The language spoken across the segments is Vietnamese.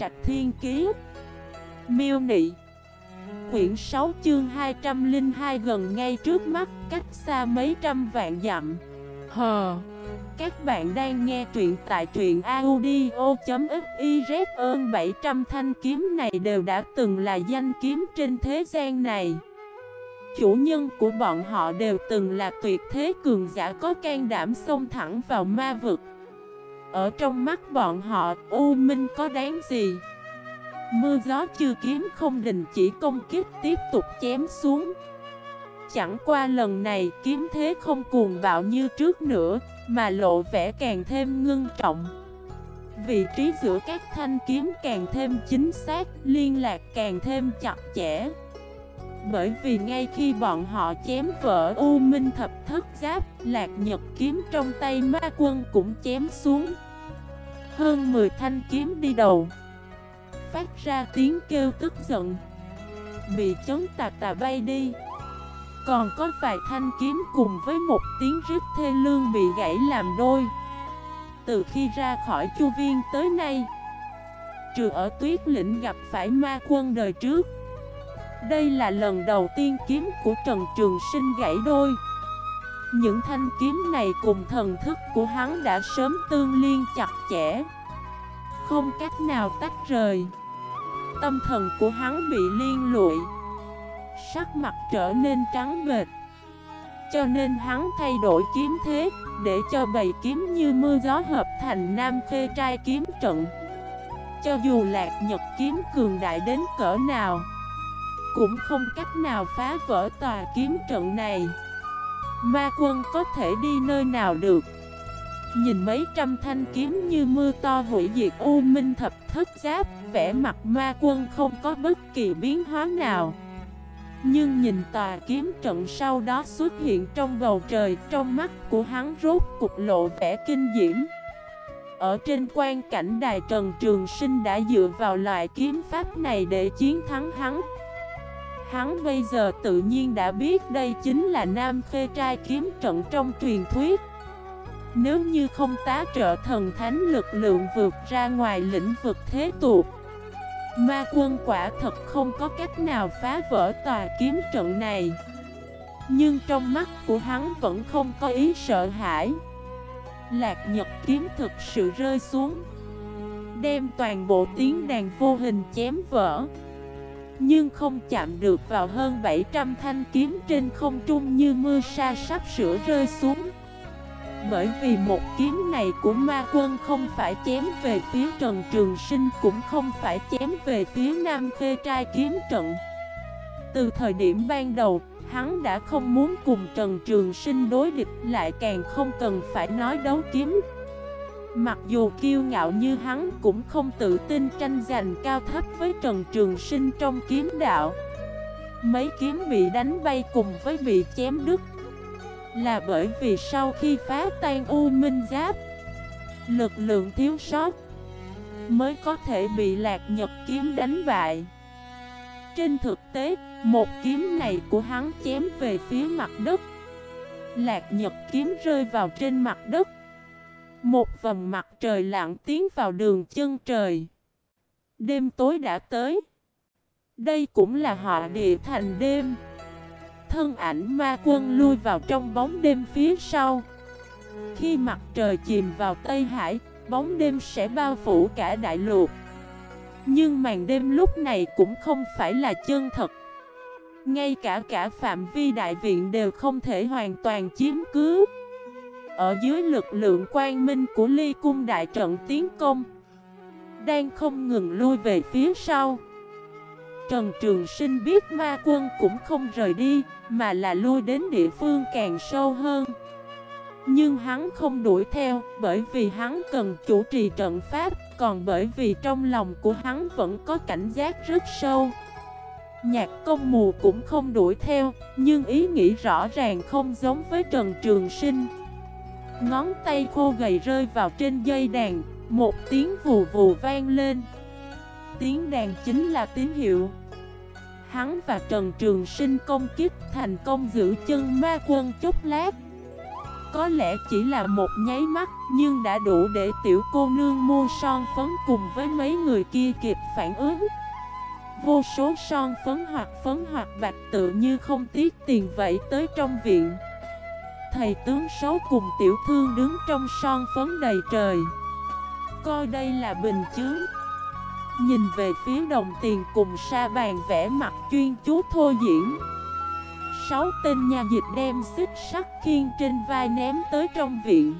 Trạch Thiên Kiế Miêu Nị. Quyển 6 chương 202 gần ngay trước mắt, cách xa mấy trăm vạn dặm. Hờ. Các bạn đang nghe truyện tại truyện audio.xyz ơn 700 thanh kiếm này đều đã từng là danh kiếm trên thế gian này. Chủ nhân của bọn họ đều từng là tuyệt thế cường giả có can đảm xông thẳng vào ma vực. Ở trong mắt bọn họ, U Minh có đáng gì? Mưa gió chưa kiếm không đình chỉ công kích tiếp tục chém xuống. Chẳng qua lần này kiếm thế không cuồng bạo như trước nữa Mà lộ vẻ càng thêm ngưng trọng. Vị trí giữa các thanh kiếm càng thêm chính xác Liên lạc càng thêm chặt chẽ. Bởi vì ngay khi bọn họ chém vỡ U Minh Thập Thất Giáp Lạc Nhật kiếm trong tay ma quân cũng chém xuống. Hơn 10 thanh kiếm đi đầu. Phát ra tiếng kêu tức giận. Bị chấn tà tà bay đi. Còn có vài thanh kiếm cùng với một tiếng rít thê lương bị gãy làm đôi. Từ khi ra khỏi chu viên tới nay, Trừ ở tuyết lĩnh gặp phải ma quân đời trước. Đây là lần đầu tiên kiếm của Trần Trường Sinh gãy đôi. Những thanh kiếm này cùng thần thức của hắn đã sớm tương liên chặt chẽ. Không cách nào tách rời. Tâm thần của hắn bị liên lụi Sắc mặt trở nên trắng bệt Cho nên hắn thay đổi kiếm thế, Để cho bầy kiếm như mưa gió hợp thành nam khê trai kiếm trận. Cho dù lạc nhật kiếm cường đại đến cỡ nào, Cũng không cách nào phá vỡ tòa kiếm trận này. Ma quân có thể đi nơi nào được? Nhìn mấy trăm thanh kiếm như mưa to hủy diệt U Minh thập thất giáp, Vẻ mặt ma quân không có bất kỳ biến hóa nào. Nhưng nhìn tòa kiếm trận sau đó xuất hiện trong bầu trời, Trong mắt của hắn rốt cục lộ vẻ kinh diễm. Ở trên quan cảnh đài Trần Trường Sinh đã dựa vào loại kiếm pháp này để chiến thắng hắn. Hắn bây giờ tự nhiên đã biết đây chính là Nam Khê Trai kiếm trận trong truyền thuyết. Nếu như không tá trợ thần thánh lực lượng vượt ra ngoài lĩnh vực thế tục, Ma quân quả thật không có cách nào phá vỡ tòa kiếm trận này. Nhưng trong mắt của hắn vẫn không có ý sợ hãi. Lạc nhật kiếm thực sự rơi xuống, Đem toàn bộ tiếng đàn vô hình chém vỡ. Nhưng không chạm được vào hơn 700 thanh kiếm trên không trung như mưa sa sắp sửa rơi xuống. Bởi vì một kiếm này của ma quân không phải chém về phía Trần Trường Sinh Cũng không phải chém về phía Nam Khê Trai kiếm trận. Từ thời điểm ban đầu, hắn đã không muốn cùng Trần Trường Sinh đối địch Lại càng không cần phải nói đấu kiếm. Mặc dù kiêu ngạo như hắn cũng không tự tin tranh giành cao thấp với Trần Trường Sinh trong kiếm đạo. Mấy kiếm bị đánh bay cùng với bị chém đứt là bởi vì sau khi phá tan U Minh Giáp Lực lượng thiếu sót Mới có thể bị lạc nhật kiếm đánh bại. Trên thực tế, một kiếm này của hắn chém về phía mặt đất. Lạc nhật kiếm rơi vào trên mặt đất. Một vầng mặt trời lặng tiến vào đường chân trời. Đêm tối đã tới. Đây cũng là họ địa thành đêm. Thân ảnh ma quân lui vào trong bóng đêm phía sau. Khi mặt trời chìm vào Tây Hải, Bóng đêm sẽ bao phủ cả đại lục. Nhưng màn đêm lúc này cũng không phải là chân thật. Ngay cả cả phạm vi đại viện đều không thể hoàn toàn chiếm cứ. Ở dưới lực lượng quang minh của ly cung đại trận tiến công Đang không ngừng lui về phía sau Trần Trường Sinh biết ma quân cũng không rời đi, mà là lui đến địa phương càng sâu hơn. Nhưng hắn không đuổi theo, bởi vì hắn cần chủ trì trận pháp, còn bởi vì trong lòng của hắn vẫn có cảnh giác rất sâu. Nhạc công mù cũng không đuổi theo, nhưng ý nghĩ rõ ràng không giống với Trần Trường Sinh. Ngón tay khô gầy rơi vào trên dây đàn, một tiếng vù vù vang lên. Tiếng đàn chính là tín hiệu. Hắn và Trần Trường Sinh công kích thành công giữ chân ma quân chốc lát. Có lẽ chỉ là một nháy mắt Nhưng đã đủ để tiểu cô nương mua son phấn cùng với mấy người kia kịp phản ứng. Vô số son phấn hoặc phấn hoặc bạch tự như không tiếc tiền vậy tới trong viện. Thầy tướng xấu cùng tiểu thương đứng trong son phấn đầy trời. Coi đây là bình chướng. Nhìn về phía đồng tiền cùng sa bàn vẽ mặt chuyên chú thô diễn. Sáu tên nhà dịch đem xích sắt khiên trên vai ném tới trong viện.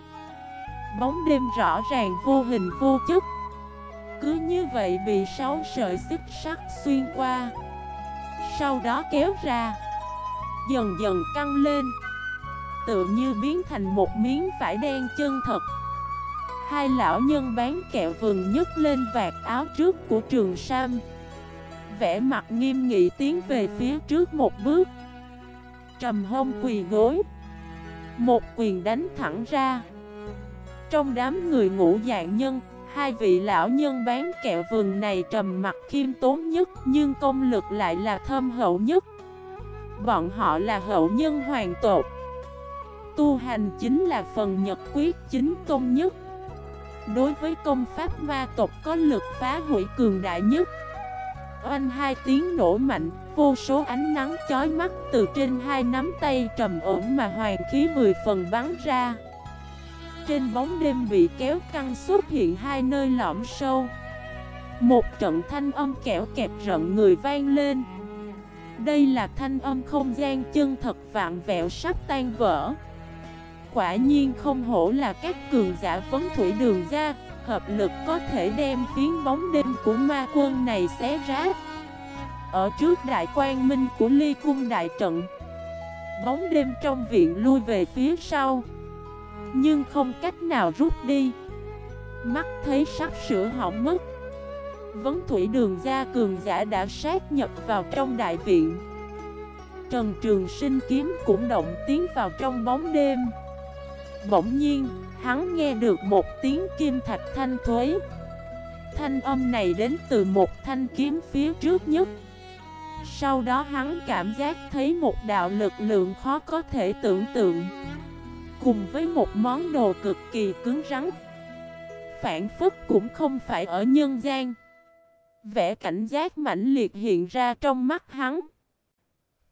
Bóng đêm rõ ràng vô hình vô chất. Cứ như vậy bị sáu sợi xích sắt xuyên qua. Sau đó kéo ra. Dần dần căng lên. Tự như biến thành một miếng vải đen chân thật. Hai lão nhân bán kẹo vừng nhấc lên vạt áo trước của trường Sam. Vẽ mặt nghiêm nghị tiến về phía trước một bước. Trầm hông quỳ gối. Một quyền đánh thẳng ra. Trong đám người ngũ dạng nhân, Hai vị lão nhân bán kẹo vừng này trầm mặt khiêm tốn nhất, Nhưng công lực lại là thâm hậu nhất. Bọn họ là hậu nhân hoàng tột Tu hành chính là phần nhật quyết chính công nhất. Đối với công pháp ma tộc có lực phá hủy cường đại nhất. Oanh hai tiếng nổ mạnh, Vô số ánh nắng chói mắt từ trên hai nắm tay trầm ổn mà hoàng khí mười phần bắn ra. Trên bóng đêm bị kéo căng xuất hiện hai nơi lõm sâu. Một trận thanh âm kẹo kẹp rận người vang lên. Đây là thanh âm không gian chân thật vạn vẹo sắp tan vỡ. Quả nhiên không hổ là các cường giả vấn thủy đường ra, Hợp lực có thể đem phiến bóng đêm của ma quân này xé rách. Ở trước đại quan minh của ly cung đại trận, Bóng đêm trong viện lui về phía sau, Nhưng không cách nào rút đi. Mắt thấy sắp sửa hỏng mất Vấn thủy đường gia cường giả đã sát nhập vào trong đại viện. Trần Trường Sinh kiếm cũng động tiến vào trong bóng đêm. Bỗng nhiên, hắn nghe được một tiếng kim thạch thanh thuế. Thanh âm này đến từ một thanh kiếm phía trước nhất. Sau đó hắn cảm giác thấy một đạo lực lượng khó có thể tưởng tượng. Cùng với một món đồ cực kỳ cứng rắn Phản phức cũng không phải ở nhân gian. Vẻ cảnh giác mãnh liệt hiện ra trong mắt hắn.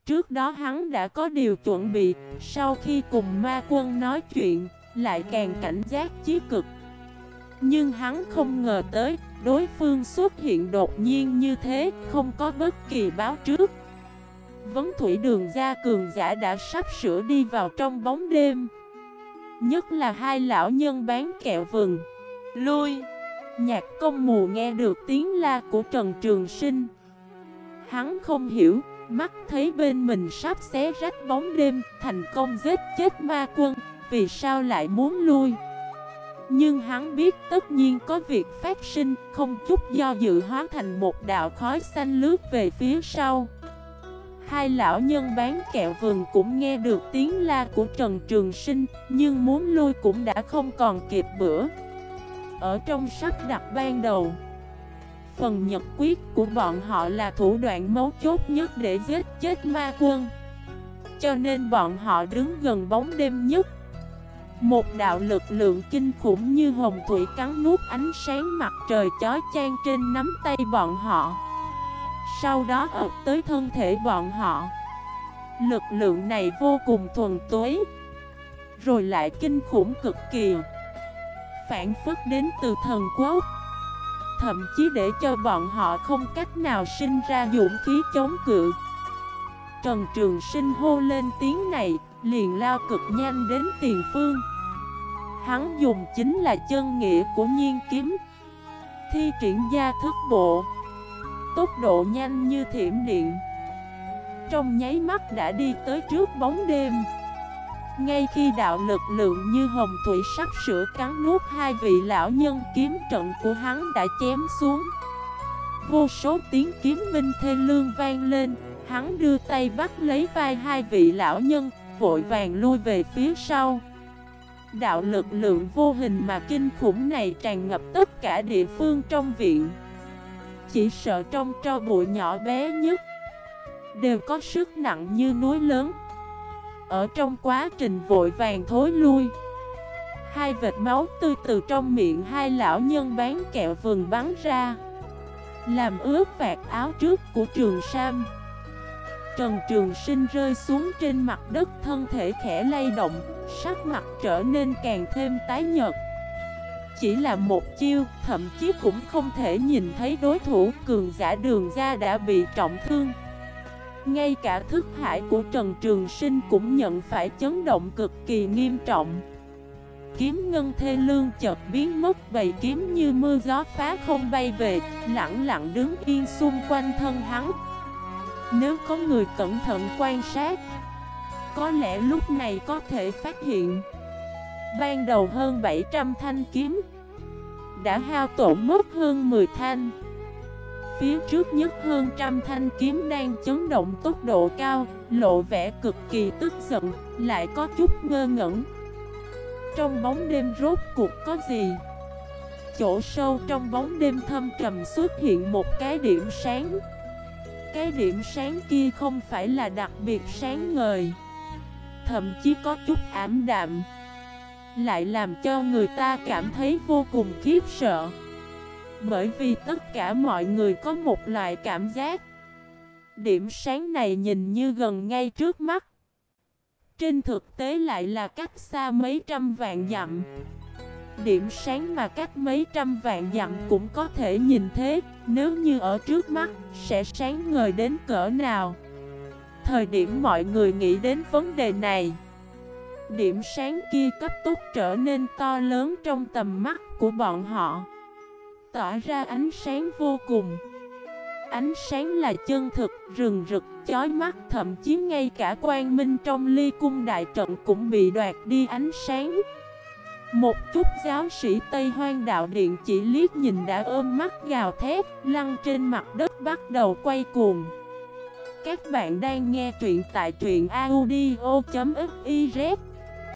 Trước đó hắn đã có điều chuẩn bị Sau khi cùng ma quân nói chuyện Lại càng cảnh giác chí cực. Nhưng hắn không ngờ tới Đối phương xuất hiện đột nhiên như thế, không có bất kỳ báo trước. Vấn thủy đường gia cường giả đã sắp sửa đi vào trong bóng đêm. Nhất là hai lão nhân bán kẹo vừng. Lui! Nhạc công mù nghe được tiếng la của Trần Trường Sinh. Hắn không hiểu Mắt thấy bên mình sắp xé rách bóng đêm Thành công giết chết ma quân Vì sao lại muốn lui nhưng hắn biết tất nhiên có việc phát sinh, không chút do dự hóa thành một đạo khói xanh lướt về phía sau. Hai lão nhân bán kẹo vườn cũng nghe được tiếng la của Trần Trường Sinh, nhưng muốn lui cũng đã không còn kịp bữa. Ở trong sắp đặt ban đầu, phần nhật quyết của bọn họ là thủ đoạn mấu chốt nhất để giết chết ma quân. Cho nên bọn họ đứng gần bóng đêm nhất. Một đạo lực lượng kinh khủng như hồng thủy cắn nuốt ánh sáng mặt trời chói chang trên nắm tay bọn họ Sau đó ập tới thân thể bọn họ Lực lượng này vô cùng thuần túy, Rồi lại kinh khủng cực kỳ Phản phức đến từ thần quốc Thậm chí để cho bọn họ không cách nào sinh ra dũng khí chống cự. Trần Trường Sinh hô lên tiếng này, Liền lao cực nhanh đến tiền phương. Hắn dùng chính là chân nghĩa của nhiên kiếm, Thi triển gia thức bộ, Tốc độ nhanh như thiểm điện. Trong nháy mắt đã đi tới trước bóng đêm. Ngay khi đạo lực lượng như hồng thủy sắp sửa cắn nuốt hai vị lão nhân kiếm trận của hắn đã chém xuống. Vô số tiếng kiếm minh thê lương vang lên, Hắn đưa tay bắt lấy vai hai vị lão nhân, Vội vàng lui về phía sau. Đạo lực lượng vô hình mà kinh khủng này tràn ngập tất cả địa phương trong viện. Chỉ sợ trong tro bụi nhỏ bé nhất. Đều có sức nặng như núi lớn. Ở trong quá trình vội vàng thối lui Hai vệt máu tươi từ trong miệng hai lão nhân bán kẹo vườn bắn ra Làm ướt vạt áo trước của trường Sam. Trần Trường Sinh rơi xuống trên mặt đất thân thể khẽ lay động Sắc mặt trở nên càng thêm tái nhợt. Chỉ là một chiêu, thậm chí cũng không thể nhìn thấy đối thủ cường giả đường ra đã bị trọng thương. Ngay cả thức hải của Trần Trường Sinh cũng nhận phải chấn động cực kỳ nghiêm trọng. Kiếm ngân thê lương chợt biến mất, bầy kiếm như mưa gió phá không bay về Lặng lặng đứng yên xung quanh thân hắn. Nếu có người cẩn thận quan sát, Có lẽ lúc này có thể phát hiện. Ban đầu hơn 700 thanh kiếm, Đã hao tổn mất hơn 10 thanh. Phía trước nhất hơn trăm thanh kiếm đang chấn động tốc độ cao, Lộ vẻ cực kỳ tức giận, Lại có chút ngơ ngẩn. Trong bóng đêm rốt cuộc có gì? Chỗ sâu trong bóng đêm thâm trầm xuất hiện một cái điểm sáng. Cái điểm sáng kia không phải là đặc biệt sáng ngời, Thậm chí có chút ảm đạm. Lại làm cho người ta cảm thấy vô cùng khiếp sợ. Bởi vì tất cả mọi người có một loại cảm giác. Điểm sáng này nhìn như gần ngay trước mắt. Trên thực tế lại là cách xa mấy trăm vạn dặm. Điểm sáng mà cách mấy trăm vạn dặm cũng có thể nhìn thế, Nếu như ở trước mắt, sẽ sáng ngời đến cỡ nào? Thời điểm mọi người nghĩ đến vấn đề này, Điểm sáng kia cấp tốc trở nên to lớn trong tầm mắt của bọn họ. Tỏa ra ánh sáng vô cùng. Ánh sáng là chân thực, rừng rực, chói mắt Thậm chí ngay cả quang minh trong ly cung đại trận cũng bị đoạt đi ánh sáng. Một chút giáo sĩ Tây Hoang Đạo Điện chỉ liếc nhìn đã ôm mắt gào thét Lăn trên mặt đất bắt đầu quay cuồng. Các bạn đang nghe truyện tại truyện audio.fif